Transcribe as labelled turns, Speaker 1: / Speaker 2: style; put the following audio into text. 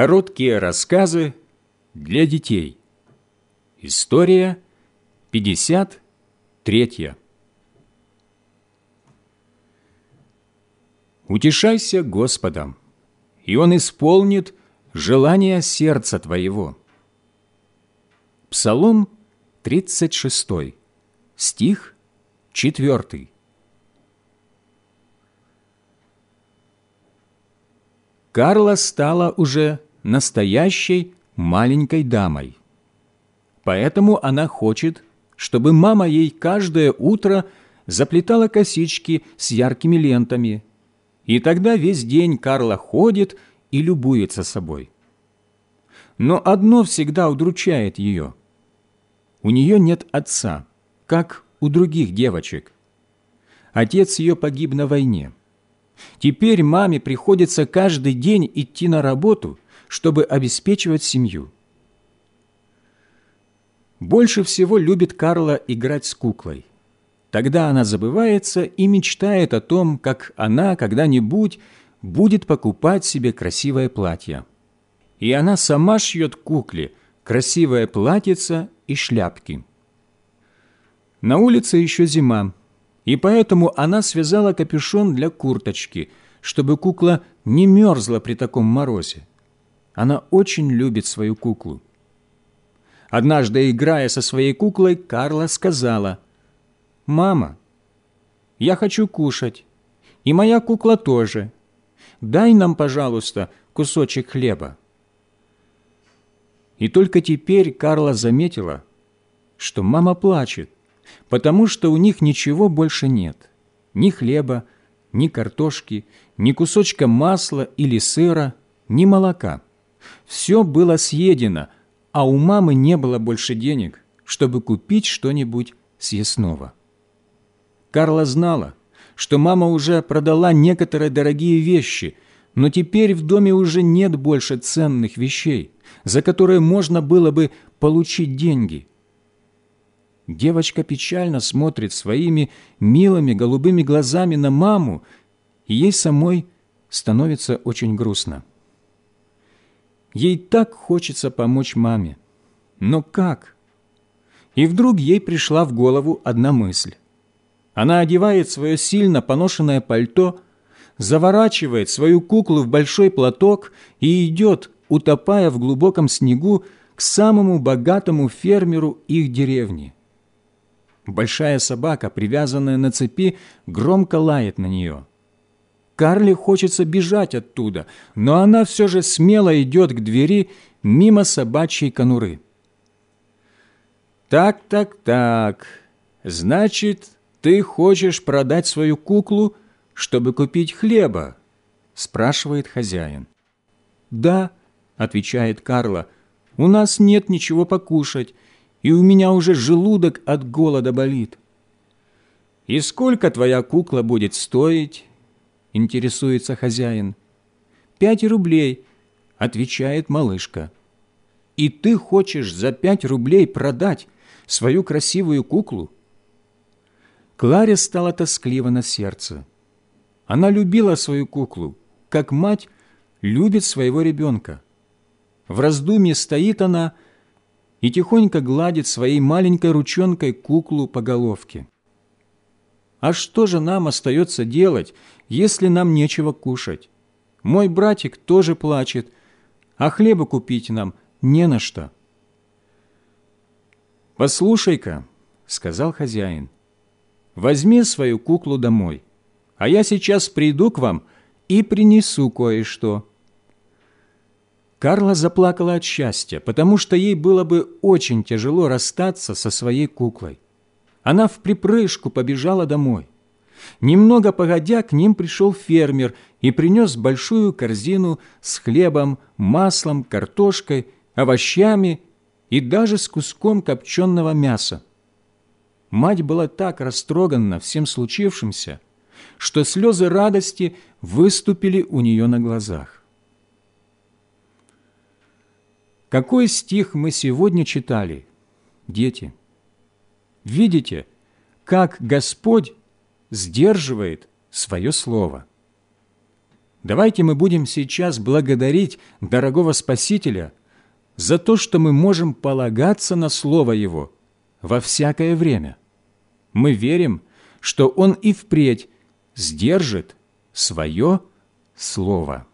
Speaker 1: Короткие рассказы для детей. История 53. Утешайся Господом, и Он исполнит желание сердца твоего. Псалом 36, стих 4. Карла стала уже настоящей маленькой дамой. Поэтому она хочет, чтобы мама ей каждое утро заплетала косички с яркими лентами. И тогда весь день Карла ходит и любуется собой. Но одно всегда удручает ее. У нее нет отца, как у других девочек. Отец ее погиб на войне. Теперь маме приходится каждый день идти на работу, чтобы обеспечивать семью. Больше всего любит Карла играть с куклой. Тогда она забывается и мечтает о том, как она когда-нибудь будет покупать себе красивое платье. И она сама шьет кукле красивое платьице и шляпки. На улице еще зима, и поэтому она связала капюшон для курточки, чтобы кукла не мерзла при таком морозе. Она очень любит свою куклу. Однажды, играя со своей куклой, Карла сказала, «Мама, я хочу кушать, и моя кукла тоже. Дай нам, пожалуйста, кусочек хлеба». И только теперь Карла заметила, что мама плачет потому что у них ничего больше нет. Ни хлеба, ни картошки, ни кусочка масла или сыра, ни молока. Все было съедено, а у мамы не было больше денег, чтобы купить что-нибудь съестного. Карла знала, что мама уже продала некоторые дорогие вещи, но теперь в доме уже нет больше ценных вещей, за которые можно было бы получить деньги – Девочка печально смотрит своими милыми голубыми глазами на маму, и ей самой становится очень грустно. Ей так хочется помочь маме. Но как? И вдруг ей пришла в голову одна мысль. Она одевает свое сильно поношенное пальто, заворачивает свою куклу в большой платок и идет, утопая в глубоком снегу, к самому богатому фермеру их деревни. Большая собака, привязанная на цепи, громко лает на нее. Карли хочется бежать оттуда, но она все же смело идет к двери мимо собачьей конуры. «Так, так, так, значит, ты хочешь продать свою куклу, чтобы купить хлеба?» спрашивает хозяин. «Да», — отвечает Карла, — «у нас нет ничего покушать, и у меня уже желудок от голода болит. «И сколько твоя кукла будет стоить?» – интересуется хозяин. «Пять рублей», – отвечает малышка. «И ты хочешь за пять рублей продать свою красивую куклу?» Кларе стало тоскливо на сердце. Она любила свою куклу, как мать любит своего ребенка. В раздумье стоит она – и тихонько гладит своей маленькой ручонкой куклу по головке. А что же нам остается делать, если нам нечего кушать? Мой братик тоже плачет, а хлеба купить нам не на что. «Послушай-ка», — сказал хозяин, — «возьми свою куклу домой, а я сейчас приду к вам и принесу кое-что». Карла заплакала от счастья, потому что ей было бы очень тяжело расстаться со своей куклой. Она в припрыжку побежала домой. Немного погодя, к ним пришел фермер и принес большую корзину с хлебом, маслом, картошкой, овощами и даже с куском копченого мяса. Мать была так растрогана всем случившимся, что слезы радости выступили у нее на глазах. Какой стих мы сегодня читали, дети? Видите, как Господь сдерживает свое слово. Давайте мы будем сейчас благодарить дорогого Спасителя за то, что мы можем полагаться на Слово Его во всякое время. Мы верим, что Он и впредь сдержит свое Слово.